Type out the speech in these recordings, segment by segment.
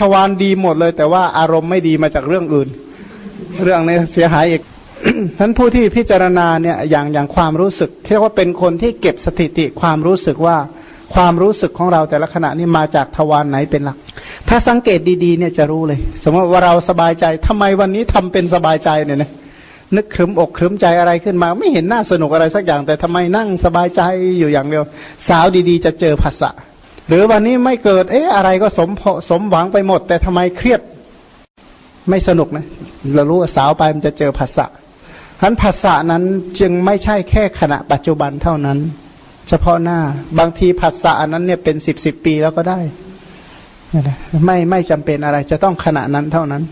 ทวารดีหมดเลย แต่ว่าอารมณ์ไม่ดีมาจากเรื่องอื่น เรื่องนี้เสียหายอีกท่านผู้ที่พิจารณาเนี่ยอย่างอย่างความรู้สึกเรียกว่าเป็นคนที่เก็บสถิติความรู้สึกว่าความรู้สึกของเราแต่ละขณะนี้มาจากทวารไหนเป็นหลัก ถ้าสังเกตดีๆเนี่ยจะรู้เลย สมมติว่าเราสบายใจทำไมวันนี้ทำเป็นสบายใจเนี่ยนะนึกครึมอกครึมใจอะไรขึ้นมา ไม่เห็นน่าสนุกอะไรสักอย่าง แต่ทำไมนั่งสบายใจอยู่อย่างเดียว สาวดีๆ จะเจอภาษะ หรือวันนี้ไม่เกิด เอ๊ะอะไรก็สมสมหวังไปหมด แต่ทำไมเครียด ไม่สนุกนะเรารู้ว่าสาวไปมันจะเจอภาษะฉะนั้นภาษานั้นจึงไม่ใช่แค่ขณะปัจจุบันเท่านั้น เฉพาะหน้า บางทีภาษานั้นเนี่ยเป็นสิบสิบปีแล้วก็ได้ไม่ไม่จำเป็นอะไร จะต้องขณะนั้นเท่านั้น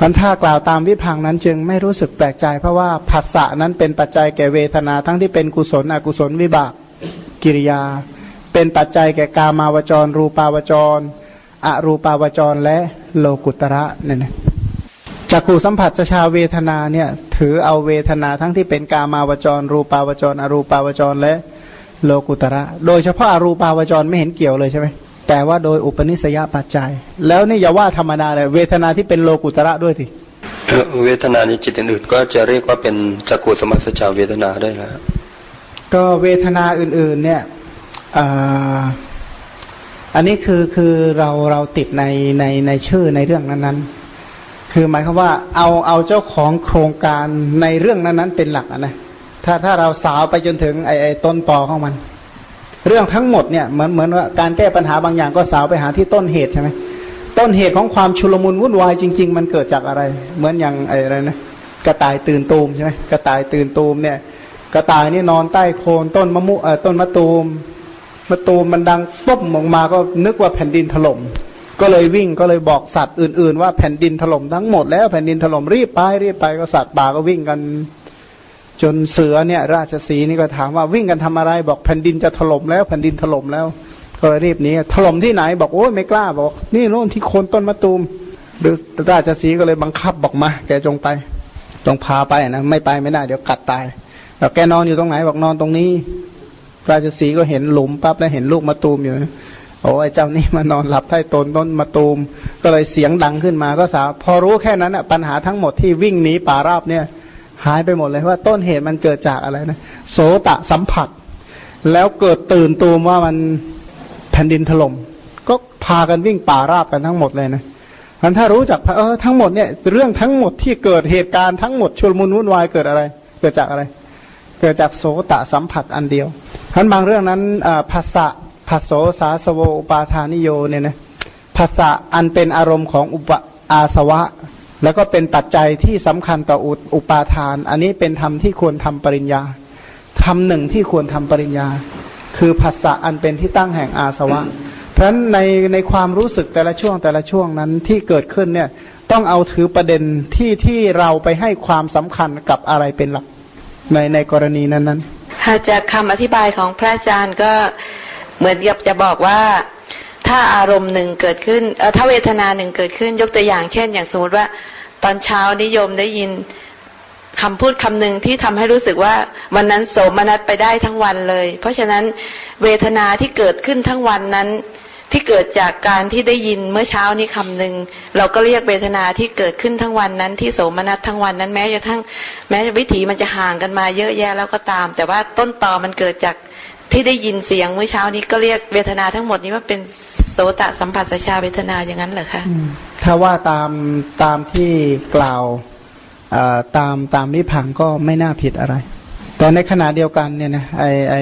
พันธากล่าวตามวิพังนั้นจึงไม่รู้สึกแปลกใจ เพราะว่าภาษานั้นเป็นปัจจัยแก่เวทนาทั้งที่เป็นกุศลอกุศลวิบากกิริยา เป็นปัจจัยแก่กามาวจร รูปาวจร อรูปาวจรและโลกุตระเนี่ยนะจักขูสัมผัสชาเวทนาเนี่ย ถือเอาเวทนาทั้งที่เป็นกามาวจร รูปาวจร อรูปาวจรและโลกุตระ โดยเฉพาะอรูปาวจรไม่เห็นเกี่ยวเลยใช่ไหมแต่ว่าโดยอุปนิสัยปัจจัย แล้วนี่อย่าว่าธรรมดาเลยเวทนาที่เป็นโลกุตระด้วยสิเวทนานี้จิตอื่นๆก็จะเรียกว่าเป็นจักขูสมัสชาเวทนาได้แล้วก็เวทนาอื่นๆ เนี่ย อันนี้คือคือเราเราติดในในในชื่อในเรื่องนั้นๆ คือหมายความว่าเอาเอาเจ้าของโครงการในเรื่องนั้นๆ เป็นหลักนะถ้าถ้าเราสาวไปจนถึงไอไอต้นปอของมัน เรื่องทั้งหมดเนี่ยเหมือนเหมือนว่าการแก้ปัญหาบางอย่างก็สาวไปหาที่ต้นเหตุใช่ไหมต้นเหตุของความชุลมุนวุ่นวายจริง ๆ มันเกิดจากอะไร เหมือนอย่างไออะไรนะกระต่ายตื่นตูมใช่ไหมกระต่ายตื่นตูมเนี่ย กระต่ายนี่นอนใต้โคนต้นมะมุเอ่อต้นมะตูม มะตูมมันดังปุ๊บออกมาก็นึกว่าแผ่นดินถล่มก็เลยวิ่งก็เลยบอกสัตว์อื่นๆ ว่าแผ่นดินถล่มทั้งหมดแล้วแผ่นดินถล่มรีบไปรีบไปก็สัตว์ป่าก็วิ่งกัน จนเสือเนี่ย ราชสีนี่ก็ถามว่าวิ่งกันทำอะไร บอกแผ่นดินจะถล่มแล้วแผ่นดินถล่มแล้ว ก็รีบนี้ถล่มที่ไหน บอกโอ้ยไม่กล้าบอก นี่โน่นที่โคนต้นมะตูม หรือราชสีก็เลยบังคับบอกมา แกจงไปจงพาไปนะไม่ไปไม่ได้เดี๋ยวกัดตายแล้วแกนอนอยู่ตรงไหนบอกนอนตรงนี้ ราชสีก็เห็นหลุมปั๊บแล้วเห็นลูกมะตูมอยู่โอ้ไอ้เจ้านี่มานอนหลับใต้ต้นต้นมะตูม ก็เลยเสียงดังขึ้นมาก็สาวพอรู้แค่นั้นอะปัญหาทั้งหมดที่วิ่งหนีป่าราบเนี่ย หายไปหมดเลยว่าต้นเหตุมันเกิดจากอะไรนะโสตะสัมผัส แล้วเกิดตื่นตูมว่ามันแผ่นดินถล่มก็พากันวิ่งป่าราบกันทั้งหมดเลยนะอันถ้ารู้จักเออทั้งหมดเนี่ยเรื่องทั้งหมดที่เกิดเหตุการณ์ทั้งหมดชุลมุนวุ่นวายเกิดอะไร เกิดจากอะไร เกิดจากโสตะสัมผัสอันเดียว ท่านบางเรื่องนั้นภาษาภาโสสาสโวอุปาทานิโยเนี่ยนะภาษาอันเป็นอารมณ์ของอุปอาสวะ แล้วก็เป็นปัจจัยที่สำคัญต่ออุปาทาน อันนี้เป็นธรรมที่ควรทำปริญญาธรรมหนึ่งที่ควรทำปริญญา คือภาษาอันเป็นที่ตั้งแห่งอาสวะ เพราะฉะนั้นในในความรู้สึกแต่ละช่วงแต่ละช่วงนั้นที่เกิดขึ้นเนี่ยต้องเอาถือประเด็นที่ที่เราไปให้ความสำคัญกับอะไรเป็นหลักในในกรณีนั้น นั้นจากคำอธิบายของพระอาจารย์ก็เหมือนกับจะบอกว่าถ้าอารมณ์หนึ่งเกิดขึ้นเอถ้าเวทนาหนึ่งเกิดขึ้น ยกตัวอย่างเช่น อย่างสมมติว่า ตอนเช้านิยมได้ยินคำพูดคำหนึ่งที่ทำให้รู้สึกว่าวันนั้นโสมนัสไปได้ทั้งวันเลย เพราะฉะนั้นเวทนาที่เกิดขึ้นทั้งวันนั้น ที่เกิดจากการที่ได้ยินเมื่อเช้านี้คำหนึ่งเราก็เรียกเวทนาที่เกิดขึ้นทั้งวันนั้นที่โสมนัสทั้งวันนั้นแม้จะทั้งแม้วิถีมันจะห่างกันมาเยอะแยะแล้วก็ตาม แต่ว่าต้นตอมันเกิดจากที่ได้ยินเสียงเมื่อเช้านี้ก็เรียกเวทนาทั้งหมดนี้ว่าเป็นโสตสัมผัสชาเวทนาอย่างนั้นเหรอคะถ้าว่าตามตามที่กล่าวตามตามนิพังก็ไม่น่าผิดอะไร แต่ในขณะเดียวกันเนี่ยนะไอไอ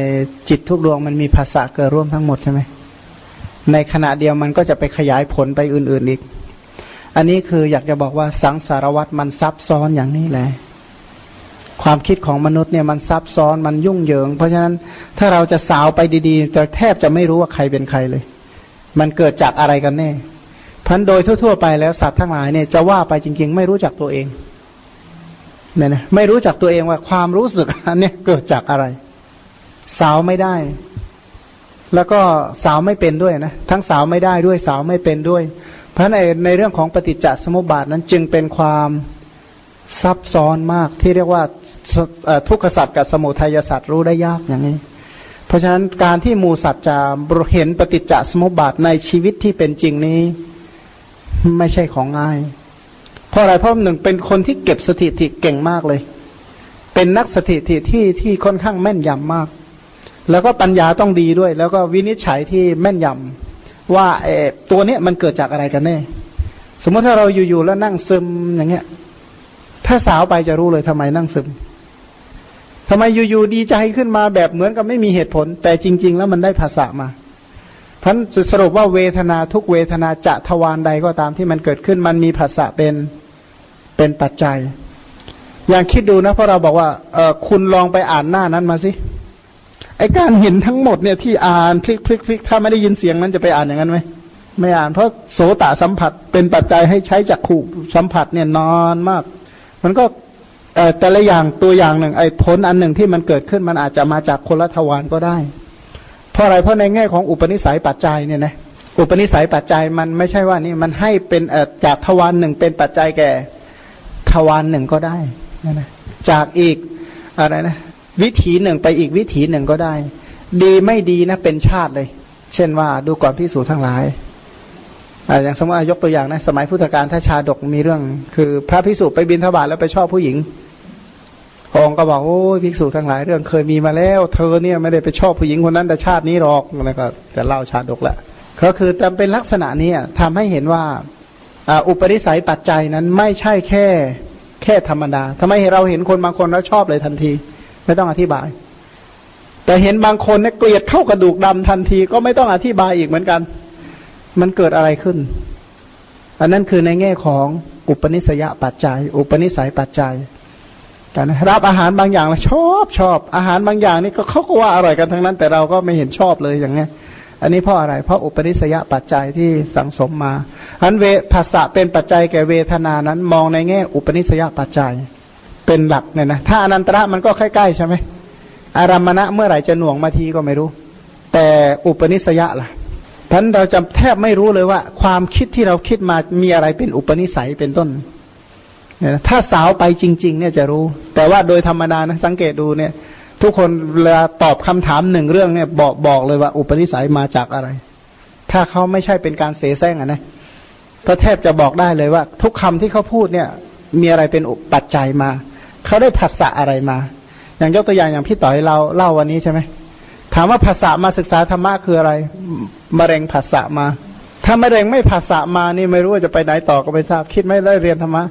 จิตทุกดวงมันมีภาษาเกิดร่วมทั้งหมดใช่ไหม ในขณะเดียวมันก็จะไปขยายผลไปอื่นๆอีก อันนี้คืออยากจะบอกว่าสังสารวัตรมันซับซ้อนอย่างนี้แหละ ความคิดของมนุษย์เนี่ยมันซับซ้อนมันยุ่งเหยิง เพราะฉะนั้นถ้าเราจะสาวไปดีๆจะแทบจะไม่รู้ว่าใครเป็นใครเลย มันเกิดจากอะไรกันแน่พันโดยทั่วๆไปแล้วสัตว์ทั้งหลายเนี่ยจะว่าไปจริง ๆ ไม่รู้จักตัวเองเนี่ยนะไม่รู้จักตัวเองว่าความรู้สึกอันนี้เกิดจากอะไร สาวไม่ได้ แล้วก็สาวไม่เป็นด้วยนะทั้งสาวไม่ได้ด้วยสาวไม่เป็นด้วย เพราะในในเรื่องของปฏิจจสมุปบาทนั้นจึงเป็นความซับซ้อนมากที่เรียกว่าทุกขสัตว์กับสมุทัยสัตว์รู้ได้ยากอย่างนี้ เพราะฉะนั้นการที่มูสัตว์จะเห็นปฏิจจสมุปบาทในชีวิตที่เป็นจริงนี้ ไม่ใช่ของง่าย เพราะอะไรเพราะหนึ่งเป็นคนที่เก็บสถิติเก่งมากเลย เป็นนักสถิติที่ที่ค่อนข้างแม่นยำมาก แล้วก็ปัญญาต้องดีด้วย แล้วก็วินิจฉัยที่แม่นยำว่าเอตัวเนี้ยมันเกิดจากอะไรกันแน่ สมมติถ้าเราอยู่ๆแล้วนั่งซึมอย่างเงี้ย ถ้าสาวไปจะรู้เลยทำไมนั่งซึมทำไมอยู่ๆดีใจขึ้นมาแบบเหมือนกับไม่มีเหตุผล แต่จริง ๆ แล้วมันได้ภาษามาท่านสรุปว่าเวทนาทุกเวทนาจะทวารใดก็ตามที่มันเกิดขึ้น มันมีภาษาเป็นเป็นปัจจัย อย่างคิดดูนะเพราะเราบอกว่าเออคุณลองไปอ่านหน้านั้นมาสิ ไอการเห็นทั้งหมดเนี่ยที่อ่านพลิกพลิกพลิกถ้าไม่ได้ยินเสียงนั้นจะไปอ่านอย่างนั้นไหมไม่อ่าน เพราะโสตสัมผัสเป็นปัจจัยให้ใช้จักขู่สัมผัสเนี่ยนอนมาก มันก็แต่ละอย่างตัวอย่างหนึ่ง ไอ้ผลอันหนึ่งที่มันเกิดขึ้นมันอาจจะมาจากคนละทวารก็ได้ เพราะอะไรเพราะในแง่ของอุปนิสัยปัจจัยเนี่ยนะอุปนิสัยปัจจัยมันไม่ใช่ว่านี่มันให้เป็นจากทวารหนึ่งเป็นปัจจัยแก่ทวารหนึ่งก็ได้นะจากอีกอะไรนะ วิถีหนึ่งไปอีกวิถีหนึ่งก็ได้ ดีไม่ดีนะเป็นชาติเลย เช่นว่าดูก่อนพิสูจทั้งหลายอย่างสมมติยกตัวอย่างนะสมัยพุทธกาลถ้าชาดกมีเรื่อง คือพระพิสุไปบินทบาทแล้วไปชอบผู้หญิงองค์ก็บอกโอ้ภิกษุทั้งหลายเรื่องเคยมีมาแล้ว เธอเนี่ยไม่ได้ไปชอบผู้หญิงคนนั้นแต่ชาตินี้หรอกนะก็จะเล่าชาดกแหละก็คือจำเป็นลักษณะนี้ทำให้เห็นว่าอุปนิสัยปัจจัยนั้นไม่ใช่แค่แค่ธรรมดาทำไมเราเห็นคนบางคนแล้วชอบเลยทันที ไม่ต้องอธิบาย แต่เห็นบางคนเนี่ยเกลียดเข้ากระดูกดำทันทีก็ไม่ต้องอธิบายอีกเหมือนกัน มันเกิดอะไรขึ้น อันนั้นคือในแง่ของอุปนิสัยปัจจัย อุปนิสัยปัจจัยกันรับอาหารบางอย่างแล้วชอบชอบ อาหารบางอย่างนี่ก็เขาก็ว่าอร่อยกันทั้งนั้น แต่เราก็ไม่เห็นชอบเลยอย่างเงี้ยอันนี้เพราะอะไร เพราะอุปนิสัยปัจจัยที่สังสมมาอันเวภาษะเป็นปัจจัยแก่เวทนานั้น มองในแง่อุปนิสัยปัจจัย เป็นหลักเนี่ยนะถ้าอนันตระมันก็ใกล้ๆใช่ไหมอารามณะเมื่อไหร่จะหน่วงมาทีก็ไม่รู้ แต่อุปนิสัยล่ะท่านเราจะแทบไม่รู้เลยว่า ความคิดที่เราคิดมามีอะไรเป็นอุปนิสัยเป็นต้นเนี่ยถ้าสาวไปจริง ๆ เนี่ยจะรู้ แต่ว่าโดยธรรมดานะสังเกตดูเนี่ย ทุกคนเวลาตอบคำถามหนึ่งเรื่องเนี่ยบอกบอกเลยว่าอุปนิสัยมาจากอะไร ถ้าเขาไม่ใช่เป็นการเสแสร้งอะนะก็แทบจะบอกได้เลยว่า ทุกคำที่เขาพูดเนี่ย มีอะไรเป็นอุปัจจัยมา เขาได้ภาษาอะไรมา อย่างยกตัวอย่างอย่างพี่ต่อยเราเล่าวันนี้ใช่ไหมถามว่าภาษามาศึกษาธรรมะคืออะไรมะเร็งภาษามา ถ้ามะเร็งไม่ภาษามานี่ไม่รู้ว่าจะไปไหนต่อก็ไม่ทราบ คิดไม่ได้เรียนธรรมะ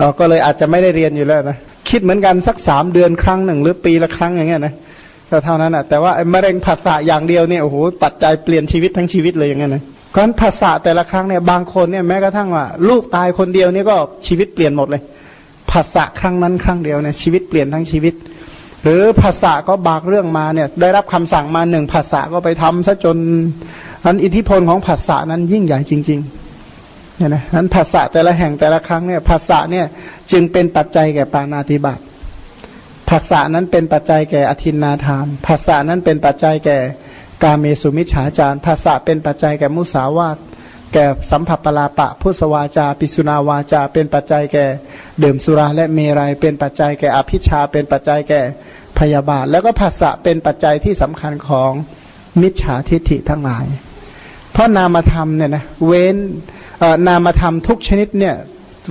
อ๋อก็เลยอาจจะไม่ได้เรียนอยู่แล้วนะคิดเหมือนกันสักสามเดือนครั้งหนึ่งหรือปีละครั้งอย่างเงี้ยนะก็เท่านั้นอะแต่ว่ามะเร็งภาษาอย่างเดียวเนี่ยโอ้โหปัจจัยเปลี่ยนชีวิตทั้งชีวิตเลยอย่างเงี้ยนะเพราะฉะนั้นภาษาแต่ละครั้งเนี่ยบางคนเนี่ยแม้กระทั่งว่า ลูกตายคนเดียวนี่ก็ชีวิตเปลี่ยนหมดเลย ภาษาครั้งนั้นครั้งเดียวเนี่ยชีวิตเปลี่ยนทั้งชีวิต หรือภาษาก็บากเรื่องมาเนี่ย ได้รับคำสั่งมาหนึ่งภาษาก็ไปทำซะจนอันอิทธิพลของภาษานั้นยิ่งใหญ่จริงๆเนี่ยนะนั้นภาษาแต่ละแห่งแต่ละครั้งเนี่ยภาษาเนี่ยจึงเป็นปัจจัยแก่ปานาติบัติภาษานั้นเป็นปัจจัยแก่อธินนาทานภาษานั้นเป็นปัจจัยแก่กาเมสุมิชฉาจารภาษาเป็นปัจจัยแก่มุสาวาต แก่สัมผัสปลาปะพุสวาจา ปิสุนาวาจา เป็นปัจจัยแก่ดื่มสุราและเมรัย เป็นปัจจัยแก่อภิชา เป็นปัจจัยแก่พยาบาท แล้วก็ภาษาเป็นปัจจัยที่สำคัญของมิจฉาทิฏฐิทั้งหลาย เพราะนามธรรมเนี่ยนะเว้นนามธรรมทุกชนิดเนี่ย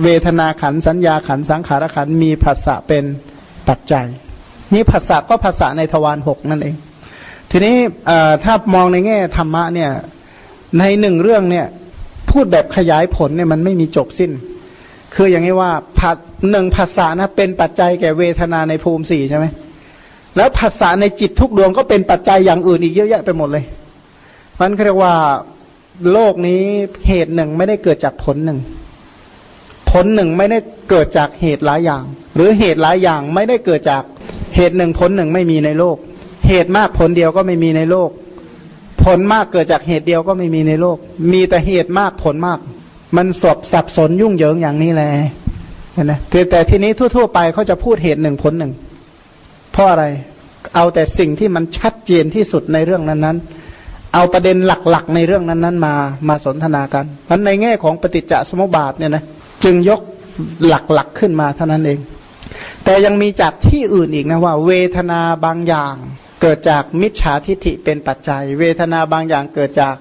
เวทนาขันสัญญาขันสังขารขันมีภาษาเป็นปัจจัย นี่ภาษาก็ภาษาในทวารหกนั่นเอง ทีนี้ถ้ามองในแง่ธรรมะเนี่ยในหนึ่งเรื่องเนี่ย พูดแบบขยายผลเนี่ยมันไม่มีจบสิ้น คืออย่างนี้ว่าหนึ่งภาษานะเป็นปัจจัยแก่เวทนาในภูมิสี่ใช่ไหมแล้วภาษาในจิตทุกดวงก็เป็นปัจจัยอย่างอื่นอีกเยอะแยะไปหมดเลยมันเรียกว่าโลกนี้เหตุหนึ่งไม่ได้เกิดจากผลหนึ่ง ผลหนึ่งไม่ได้เกิดจากเหตุหลายอย่าง หรือเหตุหลายอย่างไม่ได้เกิดจากเหตุหนึ่งผลหนึ่งไม่มีในโลก เหตุมากผลเดียวก็ไม่มีในโลก ผลมากเกิดจากเหตุเดียวก็ไม่มีในโลก มีแต่เหตุมากผลมาก มันสบสับสนยุ่งเหยิงอย่างนี้แหละเห็นไหมแต่ทีนี้ทั่ว ๆ ไปเขาจะพูดเหตุหนึ่งผลหนึ่ง เพราะอะไร เอาแต่สิ่งที่มันชัดเจนที่สุดในเรื่องนั้นๆ เอาประเด็นหลักๆ ในเรื่องนั้นๆ มามาสนทนากันมันในแง่ของปฏิจจสมุปบาทเนี่ยนะจึงยกหลักๆขึ้นมาเท่านั้นเอง แต่ยังมีจากที่อื่นอีกนะว่า เวทนาบางอย่าง เกิดจากมิจฉาทิฐิเป็นปัจจัย เวทนาบางอย่างเกิดจาก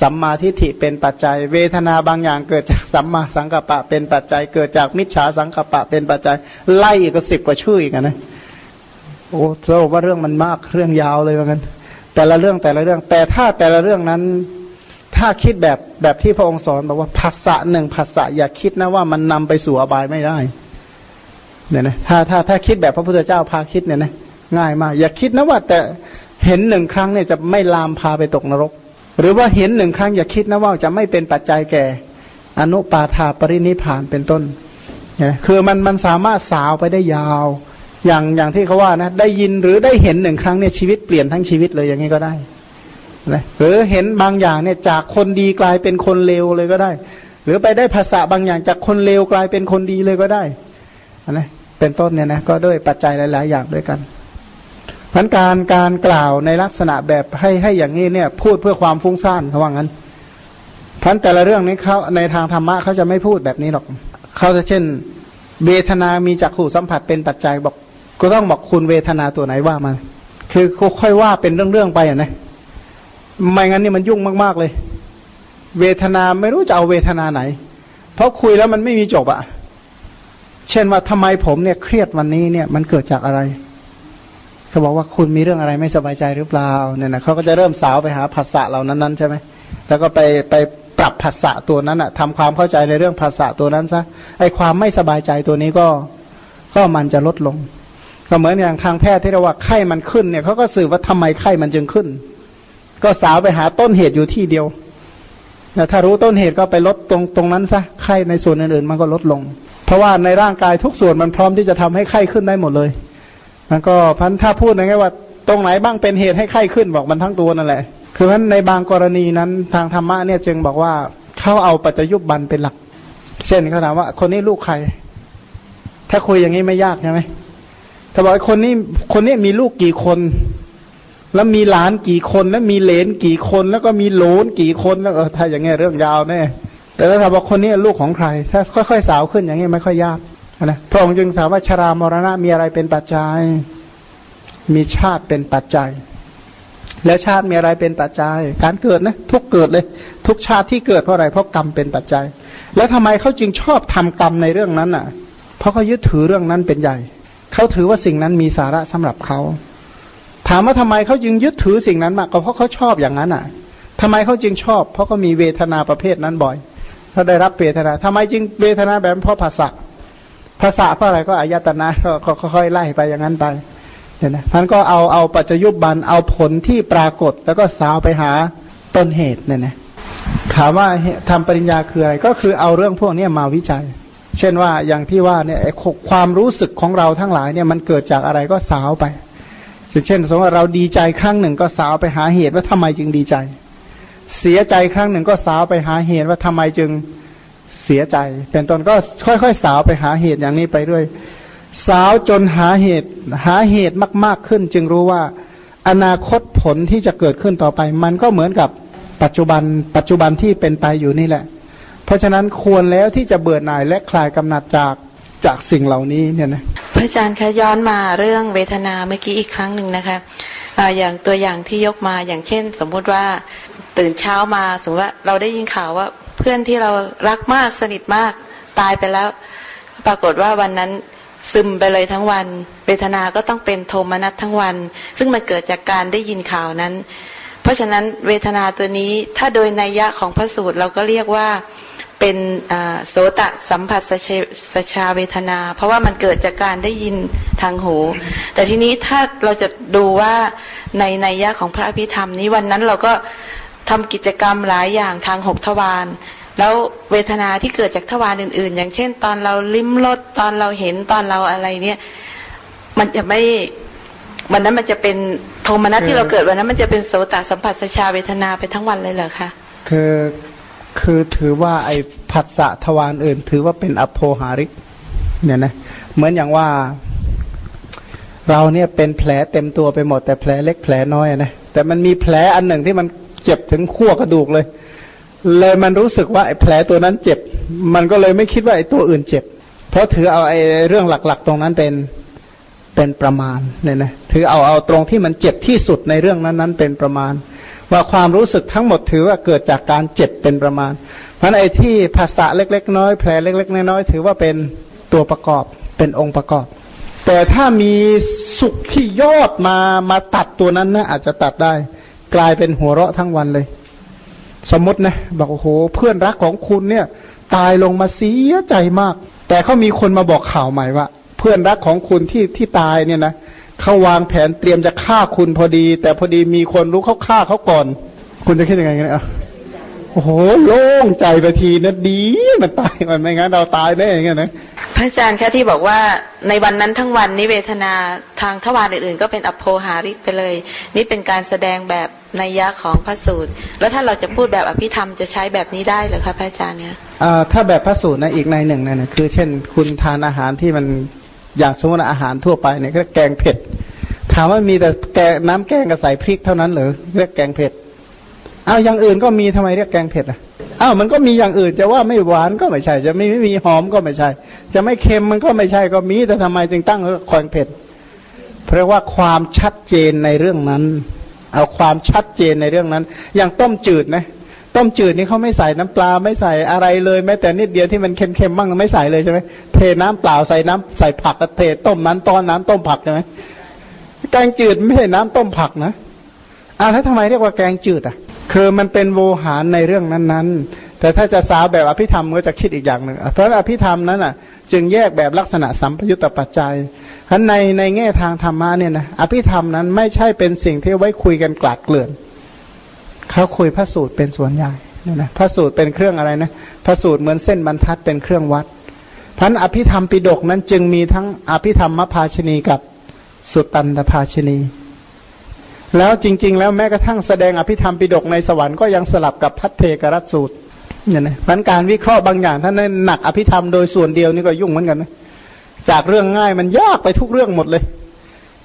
สัมมาทิฏฐิเป็นปัจจัย เวทนาบางอย่างเกิดจากสัมมาสังกัปปะเป็นปัจจัย เกิดจากมิจฉาสังกัปปะเป็นปัจจัย ไล่อีกสิบกว่าชื่ออีกนะโอ้สรุปว่าเรื่องมันมากเรื่องยาวเลยว่ากันแต่ละเรื่องแต่ละเรื่อง แต่ถ้าแต่ละเรื่องนั้น ถ้าคิดแบบแบบที่พระองค์สอนบอกว่าภาษะหนึ่งภาษะอย่าคิดนะว่ามันนำไปสู่อบายไม่ได้เนี่ยนะถ้าถ้าถ้าคิดแบบพระพุทธเจ้าพาคิดเนี่ยนะ ง่ายมาก อย่าคิดนะว่าแต่เห็นหนึ่งครั้งเนี่ยจะไม่ลามพาไปตกนรก หรือว่าเห็นหนึ่งครั้งอย่าคิดนะว่าจะไม่เป็นปัจจัยแก่ อนุปาทาปรินิพานเป็นต้นเนี่ยคือมันมันสามารถสาวไปได้ยาว อย่างอย่างที่เขาว่านะ ได้ยินหรือได้เห็นหนึ่งครั้งเนี่ยชีวิตเปลี่ยนทั้งชีวิตเลยอย่างนี้ก็ได้นะหรือเห็นบางอย่างเนี่ยจากคนดีกลายเป็นคนเลวเลยก็ได้ หรือไปได้ภาษาบางอย่างจากคนเลวกลายเป็นคนดีเลยก็ได้นะเป็นต้นเนี่ยนะก็ด้วยปัจจัยหลาย ๆ อย่างด้วยกัน พันการการกล่าวในลักษณะแบบให้ให้อย่างนี้เนี่ย พูดเพื่อความฟุ้งซ่านเขาว่างั้นพันแต่ละเรื่องนี้เขาในทางธรรมะเขาจะไม่พูดแบบนี้หรอกเขาจะเช่น เวทนามีจักขู่สัมผัสเป็นปัจจัยบอก ก็ต้องบอกคุณเวทนาตัวไหนว่ามาคือค่อยว่าเป็นเรื่องๆไปอะนะไม่งั้นนี่มันยุ่งมากๆเลย เวทนาไม่รู้จะเอาเวทนาไหน เพราะคุยแล้วมันไม่มีจบอะ่ะ เช่นว่าทำไมผมเนี่ยเครียดวันนี้เนี่ย มันเกิดจากอะไร เขาบอกว่าคุณมีเรื่องอะไรไม่สบายใจหรือเปล่าเนี่ยนะเขาก็จะเริ่มสาวไปหาภาษาเหล่านั้นๆใช่ไหมแล้วก็ไปไปปรับภาษาตัวนั้นอะทำความเข้าใจในเรื่องภาษาตัวนั้นซะไอความไม่สบายใจตัวนี้ก็ก็มันจะลดลง ก็เหมือนอย่างทางแพทย์ที่เราว่าไข้มันขึ้นเนี่ยเขาก็สืบว่าทำไมไข้มันจึงขึ้น ก็สาวไปหาต้นเหตุอยู่ที่เดียวแต่ถ้ารู้ต้นเหตุก็ไปลดตรงตรงนั้นซะไข้ในส่วนอื่นๆมันก็ลดลง เพราะว่าในร่างกายทุกส่วนมันพร้อมที่จะทำให้ไข้ขึ้นได้หมดเลย มันก็พันถ้าพูดง่ว่าตรงไหนบ้างเป็นเหตุให้ไข้ขึ้นบอกมันทั้งตัวนั่นแหละ คือพราในบางกรณีนั้นทางธรรมะเนี่ยจึงบอกว่าเขาเอาปัจจยุบันเป็นหลัก เช่นเขาถามว่า คนนี้ลูกใคร ถ้าคุยอย่างนี้ไม่ยากใช่ไหมถ้าบอกคนนี้คนนี้มีลูกกี่คน แล้วมีหลานกี่คน แล้วมีเลนกี่คน แล้วก็มีโหลนกี่คนแล้วเออถ้าอย่างเงี้ยเรื่องยาวแน่แต่ถ้าถามว่าคนนี้ลูกของใคร ถ้าค่อยๆสาวขึ้นอย่างเงี้ยไม่ค่อยยาก นะพระองค์จึงถามว่าชรามรณะมีอะไรเป็นปัจจัย มีชาติเป็นปัจจัย แล้วชาติมีอะไรเป็นปัจจัย การเกิดนะทุกเกิดเลย ทุกชาติที่เกิดเพราะอะไรเพราะกรรมเป็นปัจจัย แล้วทำไมเขาจึงชอบทำกรรมในเรื่องนั้นอะ เพราะเขายึดถือเรื่องนั้นเป็นใหญ่เขาถือว่าสิ่งนั้นมีสาระสำหรับเขาถามว่าทำไมเขาจึงยึดถือสิ่งนั้นมากก็เพราะเขาชอบอย่างนั้นอะทำไมเขาจึงชอบ เพราะเขามีเวทนาประเภทนั้นบ่อยเขาได้รับเวทนาทำไมจึงเวทนาแบบเพราะภาษา ภาษาเพราะอะไรก็อายตนะก็ค่อยๆไล่ไปอย่างนั้นไปเห็นไหมท่านก็เอาเอาปัจจยุบันเอาผลที่ปรากฏ แล้วก็สาวไปหาต้นเหตุเนี่ยนะถามว่าทำปริญญาคืออะไรก็คือเอาเรื่องพวกนี้มาวิจัย เช่นว่าอย่างที่ว่าเนี่ยความรู้สึกของเราทั้งหลายเนี่ยมันเกิดจากอะไรก็สาวไปเช่นสมมติว่าเราดีใจครั้งหนึ่งก็สาวไปหาเหตุว่าทำไมจึงดีใจ เสียใจครั้งหนึ่งก็สาวไปหาเหตุว่าทำไมจึง เสียใจ เป็นต้นก็ค่อยๆ สาวไปหาเหตุอย่างนี้ไปด้วย สาวจนหาเหตุ หาเหตุมาก ๆขึ้น จึงรู้ว่า อนาคตผลที่จะเกิดขึ้นต่อไป มันก็เหมือนกับปัจจุบัน ปัจจุบันที่เป็นไปอยู่นี่แหละ เพราะฉะนั้นควรแล้วที่จะเบื่อหน่ายและคลายกำหนัดจากจากสิ่งเหล่านี้เนี่ยนะพระอาจารย์คะย้อนมาเรื่องเวทนาเมื่อกี้อีกครั้งหนึ่งนะคะอย่างตัวอย่างที่ยกมาอย่างเช่น สมมุติว่าตื่นเช้ามาสมมติว่าเราได้ยินข่าวว่า เพื่อนที่เรารักมากสนิทมากตายไปแล้ว ปรากฏว่าวันนั้นซึมไปเลยทั้งวัน เวทนาก็ต้องเป็นโทมนัสทั้งวัน ซึ่งมันเกิดจากการได้ยินข่าวนั้น เพราะฉะนั้นเวทนาตัวนี้ถ้าโดยนัยยะของพระสูตรเราก็เรียกว่าเป็นโสตะสัมผัสสชาเวทนา เพราะว่ามันเกิดจากการได้ยินทางหู แต่ทีนี้ถ้าเราจะดูว่าในนัยยะของพระอภิธรรมนี้วันนั้นเราก็ ทำกิจกรรมหลายอย่างทางหกทวารแล้วเวทนาที่เกิดจากทวารอื่น ๆ อย่างเช่น ตอนเราลิ้มรสตอนเราเห็นตอนเราอะไรเนี่ย มันจะไม่วันนั้นมันจะเป็นโทมนัสที่เราเกิดวันนั้น มันจะเป็นโสตสัมผัสชาเวทนาไปทั้งวันเลยเหรอคะคือคือถือว่าไอ้ผัสสะทวารอื่น ถือว่าเป็นอโพหาริก เนี่ยนะเหมือนอย่างว่า เราเนี่ยเป็นแผลเต็มตัวไปหมด แต่แผลเล็กแผลน้อยนะแต่มันมีแผลอันหนึ่งที่มันเจ็บถึงขั้วกระดูกเลย เลยมันรู้สึกว่าไอ้แผลตัวนั้นเจ็บ มันก็เลยไม่คิดว่าไอ้ตัวอื่นเจ็บ เพราะถือเอาไอ้เรื่องหลัก ๆ ตรงนั้นเป็นเป็นประมาณเนี่ยนะถือเอาเอาตรงที่มันเจ็บที่สุดในเรื่องนั้นๆ เป็นประมาณ ว่าความรู้สึกทั้งหมดถือว่าเกิดจากการเจ็บเป็นประมาณ เพราะไอ้ที่ภาษาเล็ก ๆ น้อยแผลเล็ก ๆ น้อยๆถือว่าเป็นตัวประกอบเป็นองค์ประกอบ แต่ถ้ามีสุขที่ยอดมามาตัดตัวนั้นนะอาจจะตัดได้ กลายเป็นหัวเราะทั้งวันเลย สมมตินะบอกโอ้โห เพื่อนรักของคุณเนี่ย ตายลงมาเสียใจมาก แต่เขามีคนมาบอกข่าวใหม่ว่า เพื่อนรักของคุณที่ที่ตายเนี่ยนะเขาวางแผนเตรียมจะฆ่าคุณพอดี แต่พอดีมีคนรู้เขาฆ่าเขาก่อน คุณจะคิดยังไงกันอะโอ้โหโล่งใจไปทีนะดีมันตายมันไม่งั้นเราตายแน่อย่างเงี้ยนะ ระอาจารย์แค่ที่บอกว่าในวันนั้นทั้งวันนี้เวทนาทางทวารอื่นๆ ก็เป็นอโภหาริกไปเลย นี่เป็นการแสดงแบบนัยยะของพระสูตร แล้วถ้าเราจะพูดแบบอภิธรรมจะใช้แบบนี้ได้หรือคะพระอาจารย์เนี่ยถ้าแบบพระสูตรนะอีกในหนึ่งนะคือ เช่น คุณทานอาหารที่มันอย่างสมมติอาหารทั่วไปเนี่ยก็แกงเผ็ดถามว่ามีแต่แกงน้ำแกงกับใส่พริกเท่านั้นหรือเรียกแกงเผ็ด เอาอย่างอื่นก็มีทำไมเรียกแกงเผ็ดอะอ้าวมันก็มีอย่างอื่นจะว่าไม่หวานก็ไม่ใช่ จะไม่ไม่มีหอมก็ไม่ใช่ จะไม่เค็มมันก็ไม่ใช่ก็มีแต่ทำไมจึงตั้งแกงเผ็ด เพราะว่าความชัดเจนในเรื่องนั้น เอาความชัดเจนในเรื่องนั้น อย่างต้มจืดนะต้มจืดนี่เขาไม่ใส่น้ำปลาไม่ใส่อะไรเลยแม้แต่นิดเดียวที่มันเค็มๆบ้างไม่ใส่เลยใช่ไหมเทน้ำเปล่าใส่น้ำใส่ผักเทต้มนั้นตอนน้ำต้มผักใช่ไหมแกงจืดไม่ใช่น้ำต้มผักนะอ้าวแล้วทำไมเรียกว่าแกงจืดอะ คือมันเป็นโวหารในเรื่องนั้นๆ แต่ถ้าจะสาวแบบอภิธรรมก็จะคิดอีกอย่างหนึ่งเพราะอภิธรรมนั้นอะ จึงแยกแบบลักษณะสัมพยุตตปัจจัยฉะนั้นในในแง่ทางธรรมะเนี่ยนะอภิธรรมนั้นไม่ใช่เป็นสิ่งที่ไว้คุยกันกลาดเกลื่อนเขาคุยพระสูตรเป็นส่วนใหญ่นี่นะพระสูตรเป็นเครื่องอะไรนะพระสูตรเหมือนเส้นบรรทัดเป็นเครื่องวัดพันอภิธรรมปิดกนั้นจึงมีทั้งอภิธรรมมภาชนีกับสุตตันตภาชนี แล้วจริง ๆ แล้วแม้กระทั่งแสดงอภิธรรมปิดกในสวรรค์ก็ยังสลับกับพัทเทกรัตสูตรเนี่ยนะพันการวิเคราะห์บางอย่างท่านเน้นหนักอภิธรรมโดยส่วนเดียวนี่ก็ยุ่งเหมือนกันนะจากเรื่องง่ายมันยากไปทุกเรื่องหมดเลย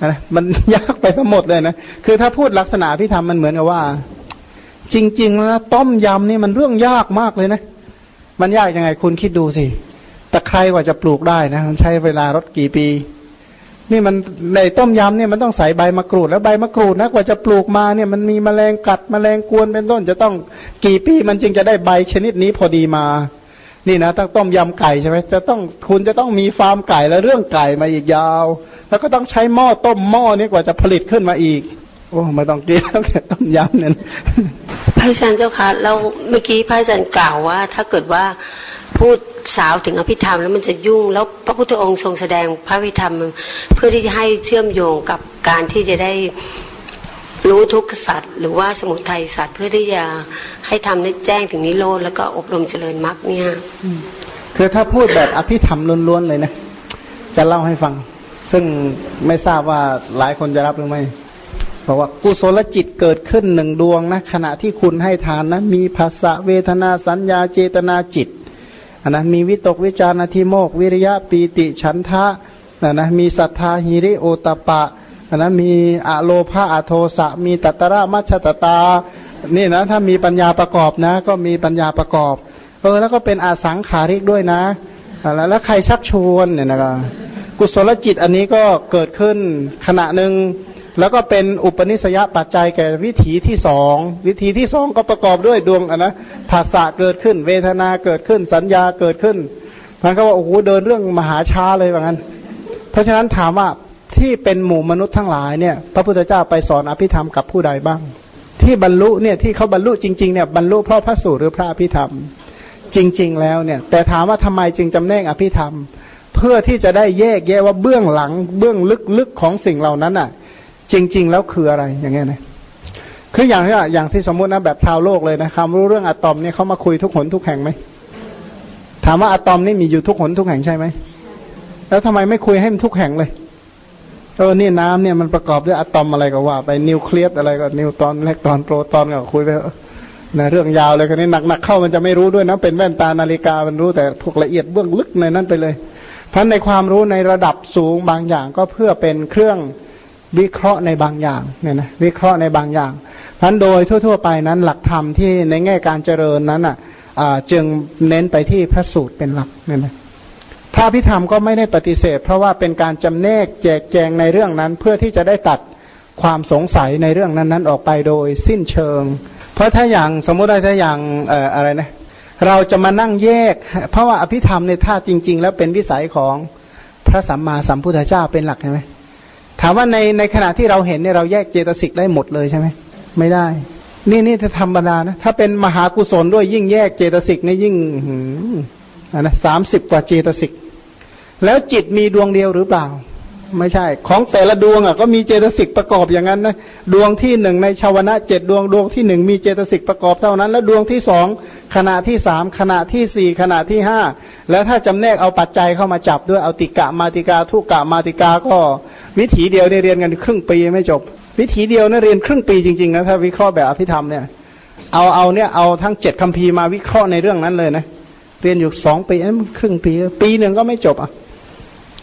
นะมันยากไปทั้งหมดเลยนะคือถ้าพูดลักษณะอภิธรรมมันเหมือนกับว่า จริงๆแล้วต้มยำนี่มันเรื่องยากมากเลยนะมันยากยังไงคุณคิดดูสิตะไคร้กว่าจะปลูกได้นะมันใช้เวลารถกี่ปี นี่มันในต้มยำเนี่ยมันต้องใส่ใบมะกรูด แล้วใบมะกรูดนะกว่าจะปลูกมาเนี่ยมันมีแมลงกัดแมลงกวนเป็นต้น จะต้องกี่ปีมันจึงจะได้ใบชนิดนี้พอดีมา นี่นะต้องต้มยำไก่ใช่ไหมจะต้องคุณจะต้องมีฟาร์มไก่แล้วเรื่องไก่มาอีกยาว แล้วก็ต้องใช้หม้อต้มหม้อนี่กว่าจะผลิตขึ้นมาอีก โอ้ไม่ต้องกินแล้วแค่ต้มยำเนี่ย พระอาจารย์เจ้าค่ะเราเมื่อกี้พระอาจารย์กล่าวว่า ถ้าเกิดว่าพูดสาวถึงอภิธรรมแล้วมันจะยุ่ง แล้วพระพุทธองค์ทรงแสดงพระวิธรรม เพื่อที่จะให้เชื่อมโยงกับการที่จะได้รู้ทุกขสัตว์หรือว่าสมุทัยสัตว์เพื่อที่จะให้ทำได้แจ้งถึงนิโรธแล้วก็อบรมเจริญมรรคเนี่ยคือถ้าพูดแบบอภิธรรมล้วนๆเลยนะ จะเล่าให้ฟัง ซึ่งไม่ทราบว่าหลายคนจะรับหรือไม่ บอกว่ากุศลจิตเกิดขึ้นหนึ่งดวงนะขณะที่คุณให้ทานนะ มีภาษาเวทนาสัญญาเจตนาจิตนนะมีวิตกวิจารณทิโมก วิริยะปีติฉันทะนะนะมีศรัทธาหิริโอตปะนนะมีอะโลภาอโทสะ มีตัตระมัชตตา นี่นะ ถ้ามีปัญญาประกอบนะ ก็มีปัญญาประกอบเออแล้วก็เป็นอาสังขาริกด้วยนะแล้วแล้วใครชักชวนเนี่ยนะครับกุศลจิตอันนี้ก็เกิดขึ้นขณะหนึ่ง แล้วก็เป็นอุปนิสยปัจจัยแก่วิถีที่สองวิถีที่สองก็ประกอบด้วยดวงอะนะภาษาเกิดขึ้น เวทนาเกิดขึ้นสัญญาเกิดขึ้นมันก็ว่าโอ้โหเดินเรื่องมหาช้าเลยว่างั้น เพราะฉะนั้นถามว่าที่เป็นหมู่มนุษย์ทั้งหลายเนี่ย พระพุทธเจ้าไปสอนอภิธรรมกับผู้ใดบ้าง ที่บรรลุเนี่ยที่เขาบรรลุจริงๆเนี่ยบรรลุเพราะพระสูตรหรือพระอภิธรรม จริง ๆ แล้วเนี่ย แต่ถามว่าทำไมจึงจำแนกอภิธรรม เพื่อที่จะได้แยกแยะว่าเบื้องหลังเบื้องลึกๆของสิ่งเหล่านั้นอะ จริง ๆ แล้วคืออะไรอย่างเงี้ยนะคืออย่างที่อย่างที่สมมุตินะแบบชาวโลกเลยนะคำรู้เรื่องอะตอมเนี่ยเขามาคุยทุกหนทุกแห่งไหมถามว่าอะตอมนี่มีอยู่ทุกหนทุกแห่งใช่ไหมแล้วทำไมไม่คุยให้มันทุกแห่งเลยเออนี่น้ำเนี่ยมันประกอบด้วยอะตอมอะไรก็ว่า ไปนิวเคลียสอะไรก็นิวตอนเล็กตอนโปรตอนก็คุยไปนะเรื่องยาวเลยคนนี้หนักๆเข้ามันจะไม่รู้ด้วยนะเป็นแว่นตานาฬิกามันรู้แต่พวกละเอียดเบื้องลึกในนั้นไปเลยเพราะในความรู้ในระดับสูงบางอย่างก็เพื่อเป็นเครื่อง วิเคราะห์ในบางอย่างเนี่ยนะวิเคราะห์ในบางอย่างพันโดยทั่ว ๆ ไปนั้นหลักธรรมที่ในแง่การเจริญนั้นอะจึงเน้นไปที่พระสูตรเป็นหลักเนี่ยนะพระพิธรรมก็ไม่ได้ปฏิเสธ เพราะว่าเป็นการจำแนกแจกแจงในเรื่องนั้น เพื่อที่จะได้ตัดความสงสัยในเรื่องนั้นๆ ออกไปโดยสิ้นเชิง เพราะถ้าอย่างสมมุติว่าถ้าอย่างออะไรนะเราจะมานั่งแยก เพราะว่าอภิธรรมในท่าจริง ๆ แล้วเป็นวิสัยของพระสัมมาสัมพุทธเจ้าเป็นหลักใช่ไหมามว่าในในขณะที่เราเห็นเนี่ยเราแยกเจตสิกได้หมดเลยใช่ไหมไม่ได้ นี่นี่ถ้าธรรมดานะ ถ้าเป็นมหากุศลด้วยยิ่งแยกเจตสิกนี่ยิ่งอ่านะสามสิบกว่าเจตสิกแล้วจิตมีดวงเดียวหรือเปล่า ไม่ใช่ ของแต่ละดวงอะก็มีเจตสิกประกอบอย่างนั้นนะดวงที่หนึ่งในชาวนะเจ็ดดวงดวงที่หนึ่งมีเจตสิกประกอบเท่านั้น แล้วดวงที่สองขณะที่สามขณะที่สี่ขณะที่ห้าแล้วถ้าจำแนกเอาปัจจัยเข้ามาจับด้วยเอาติกะมาติกาทุกกะมาติกาก็ วิถีเดียวเนี่ยเรียนกันครึ่งปีไม่จบ วิถีเดียวเนี่ยเรียนครึ่งปีจริงๆนะถ้าวิเคราะห์แบบอภิธรรมเนี่ยเอาเอาเนี่ยเอาทั้งเจ็ดคัมภีร์มาวิเคราะห์ในเรื่องนั้นเลยนะเรียนอยู่สองปีครึ่งปี ปีหนึ่งก็ไม่จบอะ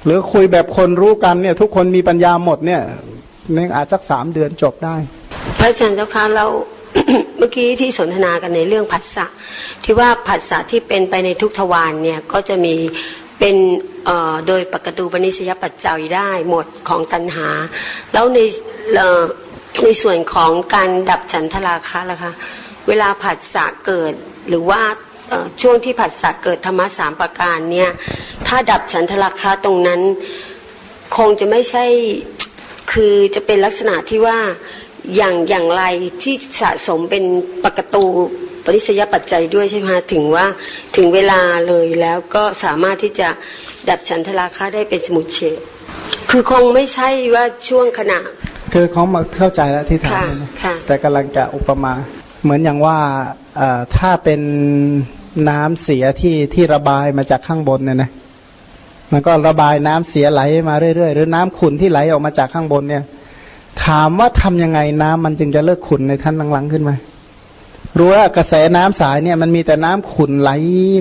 หรือคุยแบบคนรู้กันเนี่ย ทุกคนมีปัญญาหมดเนี่ยนี่อาจสักสามเดือนจบได้พระอาจารย์เจ้าคะเราเมื่อกี้ที่สนทนากันในเรื่องผัสสะที่ว่าผัสสะที่เป็นไปในทุกทวารเนี่ยก็จะมีเป็นเอ่อโดยปกตูปนิสยปัจจัยได้หมดของตัณหา แล้วในเอ่อในส่วนของการดับฉันทราคะล่ะคะ เวลาผัสสะเกิดหรือว่า ช่วงที่ผัสสะเกิดธรรมะสามประการเนี่ย ถ้าดับฉันทราคะตรงนั้น คงจะไม่ใช่คือจะเป็นลักษณะที่ว่าอย่างอย่างไรที่สะสมเป็นปกตูปริสยปัจจัยด้วยใช่ไหมคะถึงว่าถึงเวลาเลยแล้วก็สามารถที่จะดับฉันทราคะได้เป็นสมุทเฉดคือคงไม่ใช่ว่าช่วงขณะ คือเขามาเข้าใจแล้วที่ถามค่ะนะค่ะแต่กำลังจะอุปมา เหมือนอย่างว่าเอ่อถ้าเป็น น้ำเสียที่ที่ระบายมาจากข้างบนเนี่ยนะมันก็ระบายน้ำเสียไหลมาเรื่อยๆ หรือน้ำขุ่นที่ไหลออกมาจากข้างบนเนี่ย ถามว่าทำยังไงน้ำมันจึงจะเลิกขุ่นในท่านหลังๆขึ้นมารู้ว่ากระแสน้ำสายเนี่ยมันมีแต่น้ำขุ่นไหล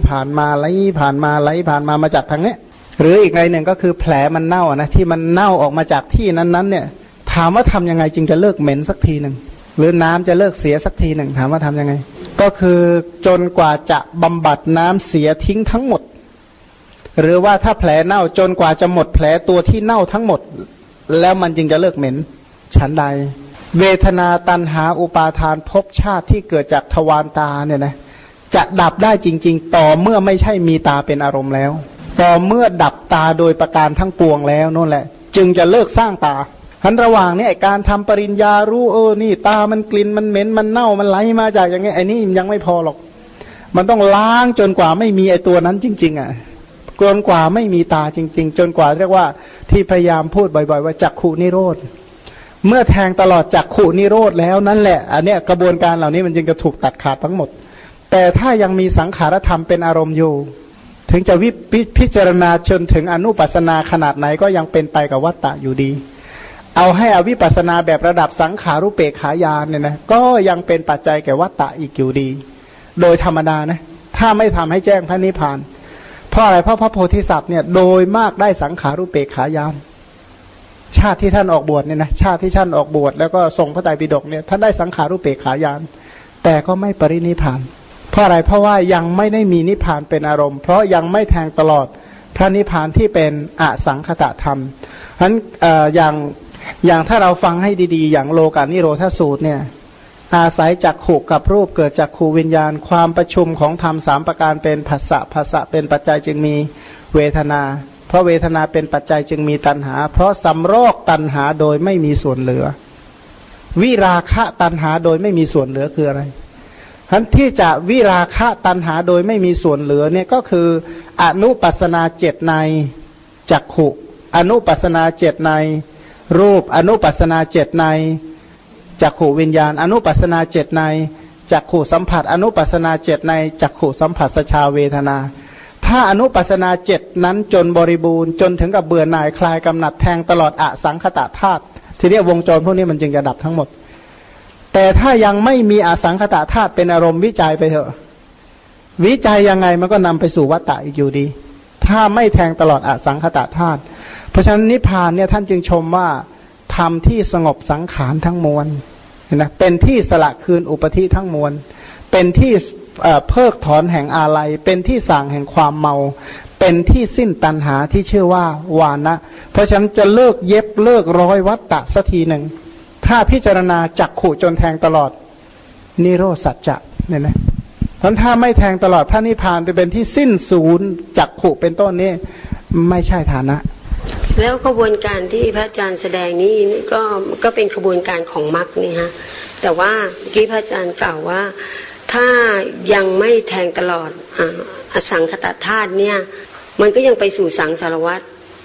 ผ่านมาไหลผ่านมาไหลผ่านมามาจากทางเนี้ยหรืออีกในหนึ่งก็คือแผลมันเน่าอะนะที่มันเน่าออกมาจากที่นั้นๆ เนี่ย ถามว่าทำยังไงจึงจะเลิกเหม็นสักทีหนึ่ง หรือน้ำจะเลิกเสียสักทีหนึ่งถามว่าทำยังไง ก็คือจนกว่าจะบำบัดน้ำเสียทิ้งทั้งหมด หรือว่าถ้าแผลเน่าจนกว่าจะหมดแผลตัวที่เน่าทั้งหมด แล้วมันจึงจะเลิกเหม็นฉันใด เวทนาตันหาอุปาทานภพชาติที่เกิดจากทวารตาเนี่ยนะจะดับได้จริง ๆ ต่อเมื่อไม่ใช่มีตาเป็นอารมณ์แล้ว ต่อเมื่อดับตาโดยประการทั้งปวงแล้วนั่นแหละ จึงจะเลิกสร้างตา ทันระหว่างนี้ไอการทำปริญญารู้เออนี่ตามันกลิ่นมันเหม็นมันเน่ามันไหลมาจากอย่างเงี้ยไอ้นี่ยังไม่พอหรอก มันต้องล้างจนกว่าไม่มีไอตัวนั้นจริง ๆ อะจนกว่าไม่มีตาจริง ๆ จนกว่าเรียกว่าที่พยายามพูดบ่อย ๆ ว่าจักขูนิโรธเมื่อแทงตลอดจักขูนิโรธแล้วนั่นแหละ อันเนี้ยกระบวนการเหล่านี้มันจึงจะถูกตัดขาดทั้งหมด แต่ถ้ายังมีสังขารธรรมเป็นอารมณ์อยู่ ถึงจะวิพพิจารณาจนถึงอนุปัสนาขนาดไหนก็ยังเป็นไปกับวัตตะอยู่ดี เอาให้อวิปัสนาแบบระดับสังขารุเปกขายานเนี่ยนะก็ยังเป็นปัจจัยแก่วัตตะอีกอยู่ดี โดยธรรมดานะถ้าไม่ทำให้แจ้งพระนิพพาน เพราะอะไรเพราะพระโพธิสัตว์เนี่ยโดยมากได้สังขารุเปกขายานชาติที่ท่านออกบวชเนี่ยนะชาติที่ท่านออกบวชแล้วก็ทรงพระไตรปิฎกเนี่ยท่านได้สังขารุเปกขายาน แต่ก็ไม่ปรินิพพาน เพราะอะไรเพราะว่ายังไม่ได้มีนิพพานเป็นอารมณ์ เพราะยังไม่แทงตลอดพระนิพพานที่เป็นอสังคตะธรรมฉะนั้นออย่าง อย่างถ้าเราฟังให้ดีๆ อย่างโลกานิโรธาสูตรเนี่ย อาศัยจากขู่กับรูปเกิดจากขูวิญญาณ ความประชุมของธรรมสามประการเป็นภาษะภาษะเป็นปัจจัยจึงมีเวทนา เพราะเวทนาเป็นปัจจัยจึงมีตัณหา เพราะสำรอกตัณหาโดยไม่มีส่วนเหลือ วิราคะตัณหาโดยไม่มีส่วนเหลือคืออะไรฉะนั้นที่จะวิราคะตัณหาโดยไม่มีส่วนเหลือเนี่ยก็คือ อนุปัสนาเจตในจักขุ อนุปัสนาเจตใน รูปอนุปัสนาเจตในจักขูวิญญาณ อนุปัสนาเจตในจักขูสัมผัส อนุปัสนาเจตในจักขูสัมผัสสชาเวทนา ถ้าอนุปัสนาเจ็ดนั้นจนบริบูรณ์จนถึงกับเบื่อหน่ายคลายกำหนัดแทงตลอดอสังขตะธาตุทีนี้วงจรพวกนี้มันจึงจะดับทั้งหมด แต่ถ้ายังไม่มีอสังขตะธาตุเป็นอารมณ์วิจัยไปเถอะ วิจัยยังไงมันก็นำไปสู่วัตตะอีกอยู่ดี ถ้าไม่แทงตลอดอสังขตะธาตุ เพราะฉะนั้นนิพพานเนี่ยท่านจึงชมว่าทำที่สงบสังขารทั้งมวลนะเป็นที่สละคืนอุปธิทั้งมวล เป็นที่เพิกถอนแห่งอาลัย เป็นที่สั่งแห่งความเมา เป็นที่สิ้นตัณหาที่ชื่อว่าวานะ เพราะฉะนั้นจะเลิกเย็บเลิกร้อยวัตตะสักทีหนึ่ง ถ้าพิจารณาจักขู่จนแทงตลอด นิโรสัจจะเนี่ยนะเพราะถ้าไม่แทงตลอดพระนิพพานจะเป็นที่สิ้นศูนย์จักขู่เป็นต้นนี่ไม่ใช่ฐานะ แล้วขบวนการที่พระอาจารย์แสดงนี่นี่ก็ก็เป็นขบวนการของมรรคนี่ฮะแต่ว่าเมื่อกี้พระอาจารย์กล่าวว่า ถ้ายังไม่แทงตลอดอ่าอสังคตธาตุเนี่ย มันก็ยังไปสู่สังสารวัตร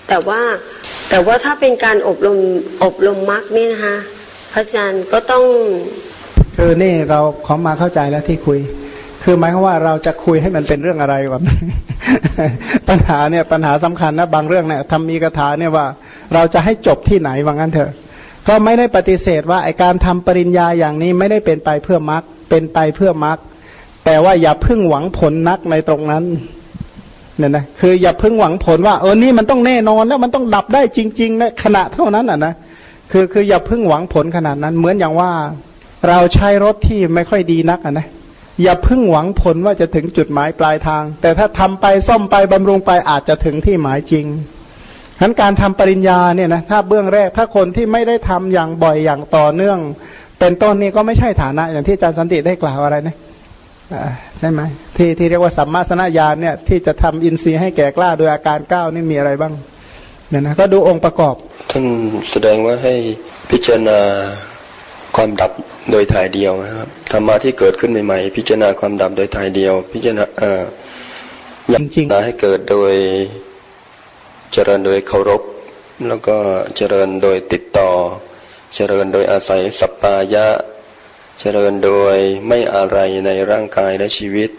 แต่ว่าแต่ว่าถ้าเป็นการอบรมอบรมมรรคเนี่ยนะคะพระอาจารย์ก็ต้องคือนี่เราขอมาเข้าใจแล้วที่คุย คือหมายความว่าเราจะคุยให้มันเป็นเรื่องอะไรวะปัญหาเนี่ยปัญหาสำคัญนะบางเรื่องเนี่ยทำมีกถาเนี่ยว่า เราจะให้จบที่ไหนว่างั้นเถอะ ก็ไม่ได้ปฏิเสธว่าไอการทำปริญญาอย่างนี้ไม่ได้เป็นไปเพื่อมรรคเป็นไปเพื่อมรรคแต่ว่าอย่าเพึ่งหวังผลนักในตรงนั้นเนี่ยนะคืออย่าเพึ่งหวังผลว่าเออนี่มันต้องแน่นอนแล้วมันต้องดับได้จริงๆนะขณะเท่านั้นอะนะคือคืออย่าเพึ่งหวังผลขนาดนั้น เหมือนอย่างว่า เราใช้รถที่ไม่ค่อยดีนักอะนะ อย่าพึ่งหวังผลว่าจะถึงจุดหมายปลายทาง แต่ถ้าทำไปซ่อมไปบำรุงไปอาจจะถึงที่หมายจริงฉะนั้นการทำปริญญาเนี่ยนะถ้าเบื้องแรกถ้าคนที่ไม่ได้ทำอย่างบ่อยอย่างต่อเนื่อง เป็นต้นนี้ก็ไม่ใช่ฐานะ อย่างที่อาจารย์สันติได้กล่าวอะไรนะใช่ไหมที่ที่เรียกว่าสัมมาสนญาณเนี่ยที่จะทำอินทรีย์ให้แก่กล้าโดยอาการเก้านี่มีอะไรบ้างเนี่ยนะก็ดูองค์ประกอบท่านแสดงว่าให้พิจารณา ความดับโดยถ่ายเดียวนะครับธรรมะที่เกิดขึ้นใหม่ๆพิจารณาความดับโดยถ่ายเดียว พิจารณาเอ่อจริงนะให้เกิดโดยเจริญโดยเคารพ แล้วก็เจริญโดยติดต่อ เจริญโดยอาศัยสัปปายะ เจริญโดยไม่อะไรในร่างกายและชีวิต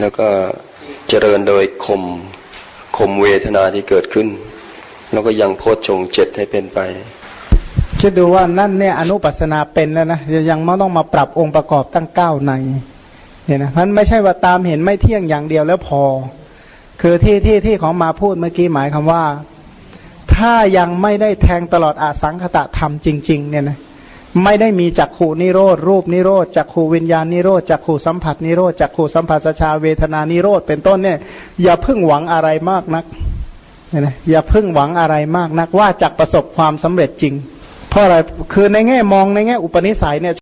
แล้วก็เจริญโดยข่มข่มเวทนาที่เกิดขึ้น แล้วก็ยังโพชฌงค์เจ็ดให้เป็นไป คิดดูว่านั่นเนี่ยอนุปัสนาเป็นแล้วนะยังไม่ต้องมาปรับองค์ประกอบตั้งเก้าในเนี่ยนะมันไม่ใช่ว่าตามเห็นไม่เที่ยงอย่างเดียวแล้วพอ คือที่ที่ที่ของมาพูดเมื่อกี้หมายคำว่า ถ้ายังไม่ได้แทงตลอดอาสังคตะธรรมจริง ๆ เนี่ยนะไม่ได้มีจักขูนิโรธรูปนิโรธจักขูวิญญาณนิโรธจักขูสัมผัสนิโรธจักขูสัมผัสชาเวทนานิโรธเป็นต้นเนี่ยอย่าพิ่งหวังอะไรมากนักเนี่ยนะอย่าพิ่งหวังอะไรมากนักว่าจะประสบความสำเร็จจริง เพราะอะไรคือในแง่มองในแง่อุปนิสัยเนี่ย